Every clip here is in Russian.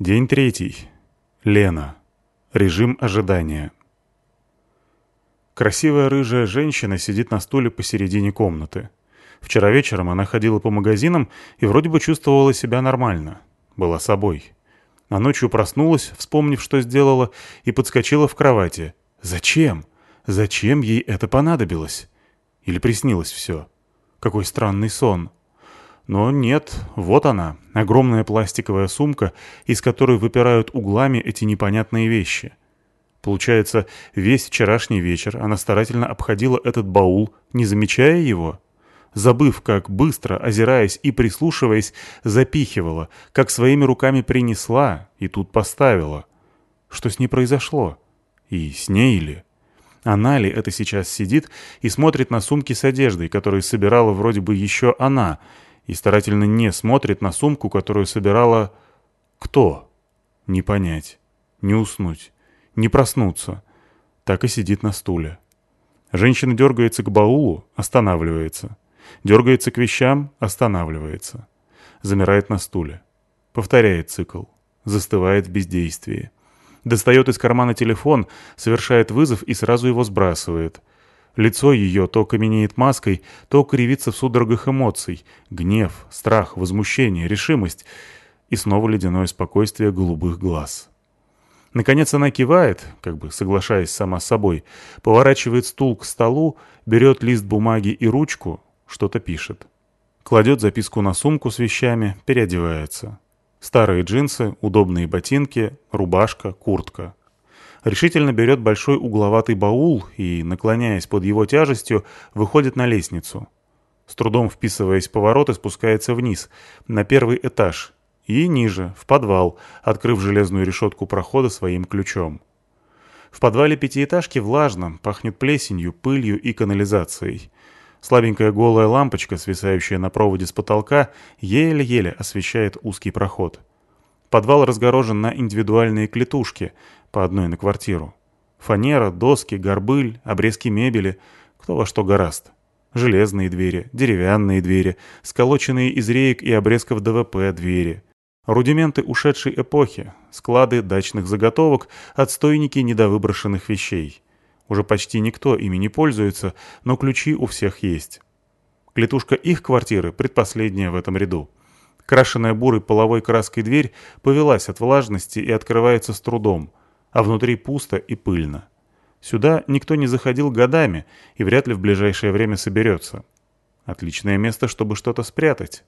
День третий. Лена. Режим ожидания. Красивая рыжая женщина сидит на стуле посередине комнаты. Вчера вечером она ходила по магазинам и вроде бы чувствовала себя нормально. Была собой. А ночью проснулась, вспомнив, что сделала, и подскочила в кровати. Зачем? Зачем ей это понадобилось? Или приснилось все? Какой странный сон. Но нет, вот она, огромная пластиковая сумка, из которой выпирают углами эти непонятные вещи. Получается, весь вчерашний вечер она старательно обходила этот баул, не замечая его. Забыв, как быстро, озираясь и прислушиваясь, запихивала, как своими руками принесла и тут поставила. Что с ней произошло? И с ней ли? Она ли это сейчас сидит и смотрит на сумки с одеждой, которые собирала вроде бы еще она, и старательно не смотрит на сумку, которую собирала... Кто? Не понять, не уснуть, не проснуться. Так и сидит на стуле. Женщина дергается к баулу, останавливается. Дергается к вещам, останавливается. Замирает на стуле. Повторяет цикл. Застывает в бездействии. Достает из кармана телефон, совершает вызов и сразу его сбрасывает — Лицо ее то каменеет маской, то кривится в судорогах эмоций. Гнев, страх, возмущение, решимость. И снова ледяное спокойствие голубых глаз. Наконец она кивает, как бы соглашаясь сама с собой, поворачивает стул к столу, берет лист бумаги и ручку, что-то пишет. Кладет записку на сумку с вещами, переодевается. Старые джинсы, удобные ботинки, рубашка, куртка решительно берет большой угловатый баул и, наклоняясь под его тяжестью, выходит на лестницу. С трудом вписываясь в повороты, спускается вниз, на первый этаж, и ниже, в подвал, открыв железную решетку прохода своим ключом. В подвале пятиэтажки влажно, пахнет плесенью, пылью и канализацией. Слабенькая голая лампочка, свисающая на проводе с потолка, еле-еле освещает узкий проход. Подвал разгорожен на индивидуальные клетушки, по одной на квартиру. Фанера, доски, горбыль, обрезки мебели, кто во что гораст. Железные двери, деревянные двери, сколоченные из реек и обрезков ДВП двери. Рудименты ушедшей эпохи, склады дачных заготовок, отстойники недовыброшенных вещей. Уже почти никто ими не пользуется, но ключи у всех есть. Клетушка их квартиры предпоследняя в этом ряду. Крашенная бурой половой краской дверь повелась от влажности и открывается с трудом – а внутри пусто и пыльно. Сюда никто не заходил годами и вряд ли в ближайшее время соберется. Отличное место, чтобы что-то спрятать.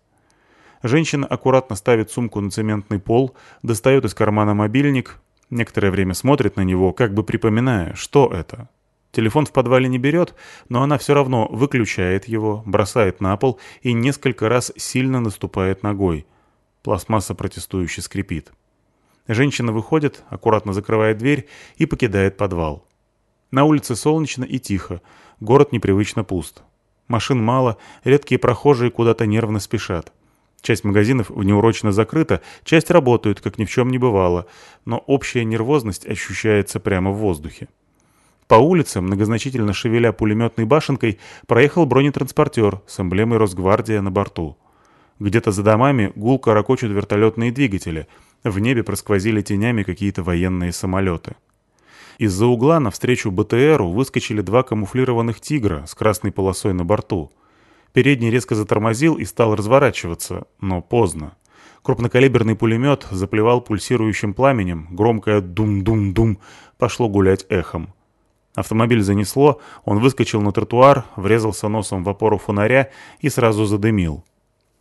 Женщина аккуратно ставит сумку на цементный пол, достает из кармана мобильник, некоторое время смотрит на него, как бы припоминая, что это. Телефон в подвале не берет, но она все равно выключает его, бросает на пол и несколько раз сильно наступает ногой. Пластмасса протестующе скрипит. Женщина выходит, аккуратно закрывает дверь и покидает подвал. На улице солнечно и тихо, город непривычно пуст. Машин мало, редкие прохожие куда-то нервно спешат. Часть магазинов внеурочно закрыта, часть работают, как ни в чем не бывало, но общая нервозность ощущается прямо в воздухе. По улице, многозначительно шевеля пулеметной башенкой, проехал бронетранспортер с эмблемой Росгвардия на борту. Где-то за домами гулко ракочут вертолетные двигатели — в небе просквозили тенями какие-то военные самолеты. Из-за угла навстречу БТРу выскочили два камуфлированных «Тигра» с красной полосой на борту. Передний резко затормозил и стал разворачиваться, но поздно. Крупнокалиберный пулемет заплевал пульсирующим пламенем, громкое «дум-дум-дум» пошло гулять эхом. Автомобиль занесло, он выскочил на тротуар, врезался носом в опору фонаря и сразу задымил.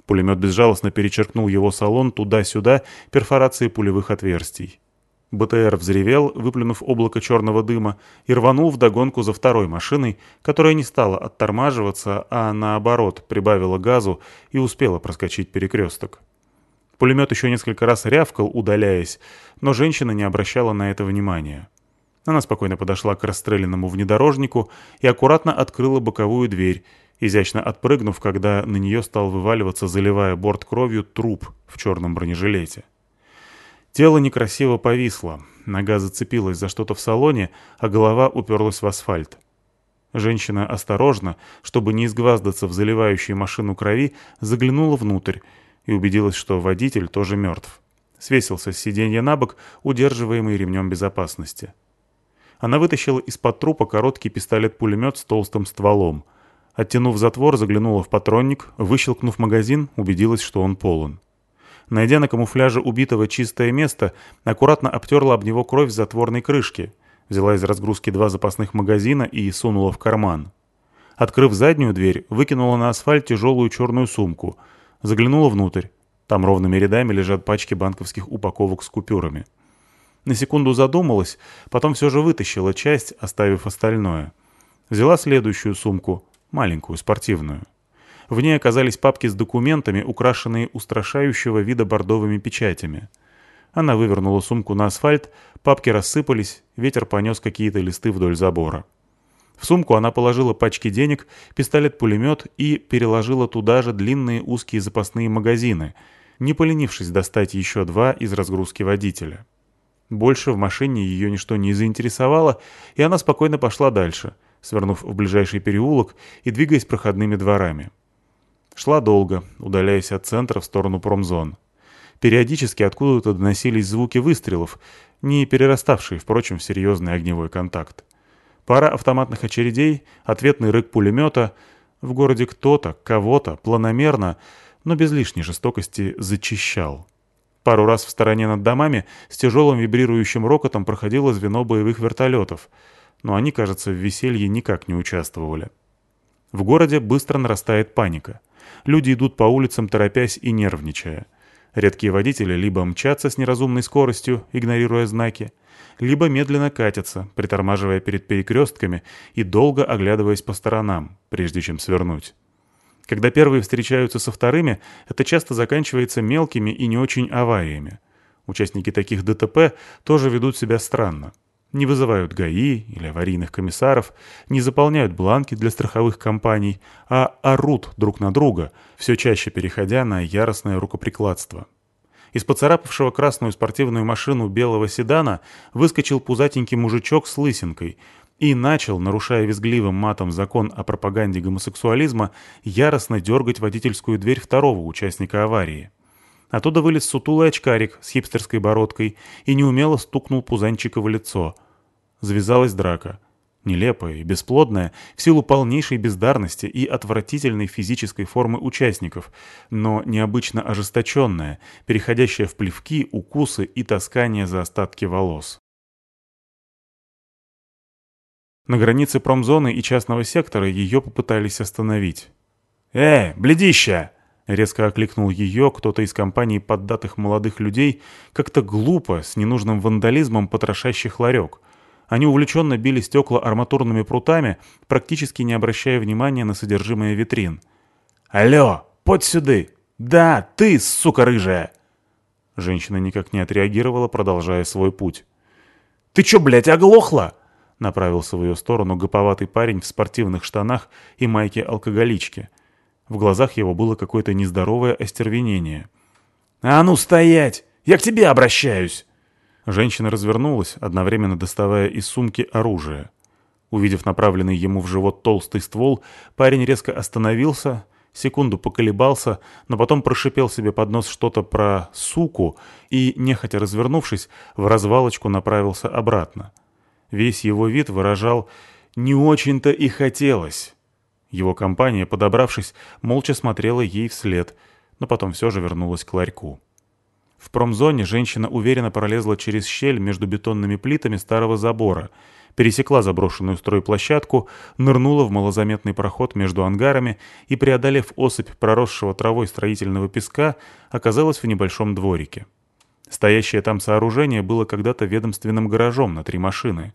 Пулемет безжалостно перечеркнул его салон туда-сюда перфорацией пулевых отверстий. БТР взревел, выплюнув облако черного дыма, и рванул вдогонку за второй машиной, которая не стала оттормаживаться, а наоборот прибавила газу и успела проскочить перекресток. Пулемет еще несколько раз рявкал, удаляясь, но женщина не обращала на это внимания. Она спокойно подошла к расстрелянному внедорожнику и аккуратно открыла боковую дверь, изящно отпрыгнув, когда на нее стал вываливаться, заливая борт кровью, труп в черном бронежилете. Тело некрасиво повисло, нога зацепилась за что-то в салоне, а голова уперлась в асфальт. Женщина осторожно, чтобы не изгваздаться в заливающей машину крови, заглянула внутрь и убедилась, что водитель тоже мертв. Свесился с сиденья на бок, удерживаемый ремнем безопасности. Она вытащила из-под трупа короткий пистолет-пулемет с толстым стволом. Оттянув затвор, заглянула в патронник, выщелкнув магазин, убедилась, что он полон. Найдя на камуфляже убитого чистое место, аккуратно обтерла об него кровь с затворной крышки, взяла из разгрузки два запасных магазина и сунула в карман. Открыв заднюю дверь, выкинула на асфальт тяжелую черную сумку, заглянула внутрь. Там ровными рядами лежат пачки банковских упаковок с купюрами. На секунду задумалась, потом все же вытащила часть, оставив остальное. Взяла следующую сумку, маленькую, спортивную. В ней оказались папки с документами, украшенные устрашающего вида бордовыми печатями. Она вывернула сумку на асфальт, папки рассыпались, ветер понес какие-то листы вдоль забора. В сумку она положила пачки денег, пистолет-пулемет и переложила туда же длинные узкие запасные магазины, не поленившись достать еще два из разгрузки водителя. Больше в машине ее ничто не заинтересовало, и она спокойно пошла дальше, свернув в ближайший переулок и двигаясь проходными дворами. Шла долго, удаляясь от центра в сторону промзон. Периодически откуда-то доносились звуки выстрелов, не перераставшие, впрочем, в серьезный огневой контакт. Пара автоматных очередей, ответный рык пулемета. В городе кто-то, кого-то, планомерно, но без лишней жестокости зачищал. Пару раз в стороне над домами с тяжелым вибрирующим рокотом проходило звено боевых вертолетов, но они, кажется, в веселье никак не участвовали. В городе быстро нарастает паника. Люди идут по улицам, торопясь и нервничая. Редкие водители либо мчатся с неразумной скоростью, игнорируя знаки, либо медленно катятся, притормаживая перед перекрестками и долго оглядываясь по сторонам, прежде чем свернуть. Когда первые встречаются со вторыми, это часто заканчивается мелкими и не очень авариями. Участники таких ДТП тоже ведут себя странно не вызывают ГАИ или аварийных комиссаров, не заполняют бланки для страховых компаний, а орут друг на друга, все чаще переходя на яростное рукоприкладство. Из поцарапавшего красную спортивную машину белого седана выскочил пузатенький мужичок с лысинкой и начал, нарушая визгливым матом закон о пропаганде гомосексуализма, яростно дергать водительскую дверь второго участника аварии. Оттуда вылез сутулый очкарик с хипстерской бородкой и неумело стукнул Пузанчика в лицо – завязалась драка. Нелепая и бесплодная, в силу полнейшей бездарности и отвратительной физической формы участников, но необычно ожесточенная, переходящая в плевки, укусы и таскание за остатки волос. На границе промзоны и частного сектора ее попытались остановить. «Э, бледища!» — резко окликнул ее кто-то из компании поддатых молодых людей, как-то глупо, с ненужным вандализмом потрошащих ларек — они увлеченно били стекла арматурными прутами, практически не обращая внимания на содержимое витрин. «Алло, под сюды! Да, ты, сука рыжая!» Женщина никак не отреагировала, продолжая свой путь. «Ты чё, блядь, оглохла?» Направился в ее сторону гоповатый парень в спортивных штанах и майке алкоголички. В глазах его было какое-то нездоровое остервенение. «А ну стоять! Я к тебе обращаюсь!» Женщина развернулась, одновременно доставая из сумки оружие. Увидев направленный ему в живот толстый ствол, парень резко остановился, секунду поколебался, но потом прошипел себе под нос что-то про «суку» и, нехотя развернувшись, в развалочку направился обратно. Весь его вид выражал «не очень-то и хотелось». Его компания, подобравшись, молча смотрела ей вслед, но потом все же вернулась к ларьку. В промзоне женщина уверенно пролезла через щель между бетонными плитами старого забора, пересекла заброшенную стройплощадку, нырнула в малозаметный проход между ангарами и, преодолев осыпь проросшего травой строительного песка, оказалась в небольшом дворике. Стоящее там сооружение было когда-то ведомственным гаражом на три машины,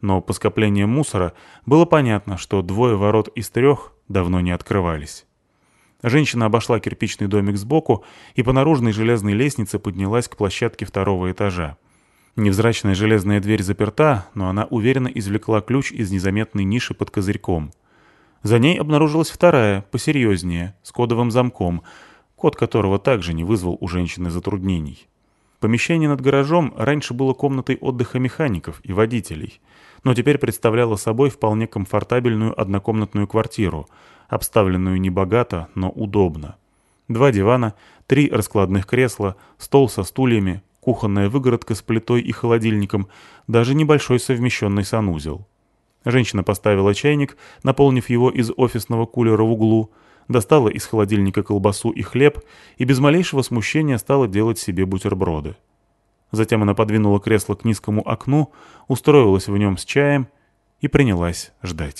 но по скоплению мусора было понятно, что двое ворот из трех давно не открывались. Женщина обошла кирпичный домик сбоку и по наружной железной лестнице поднялась к площадке второго этажа. Невзрачная железная дверь заперта, но она уверенно извлекла ключ из незаметной ниши под козырьком. За ней обнаружилась вторая, посерьезнее, с кодовым замком, код которого также не вызвал у женщины затруднений. Помещение над гаражом раньше было комнатой отдыха механиков и водителей, но теперь представляло собой вполне комфортабельную однокомнатную квартиру – обставленную небогато, но удобно. Два дивана, три раскладных кресла, стол со стульями, кухонная выгородка с плитой и холодильником, даже небольшой совмещенный санузел. Женщина поставила чайник, наполнив его из офисного кулера в углу, достала из холодильника колбасу и хлеб и без малейшего смущения стала делать себе бутерброды. Затем она подвинула кресло к низкому окну, устроилась в нем с чаем и принялась ждать.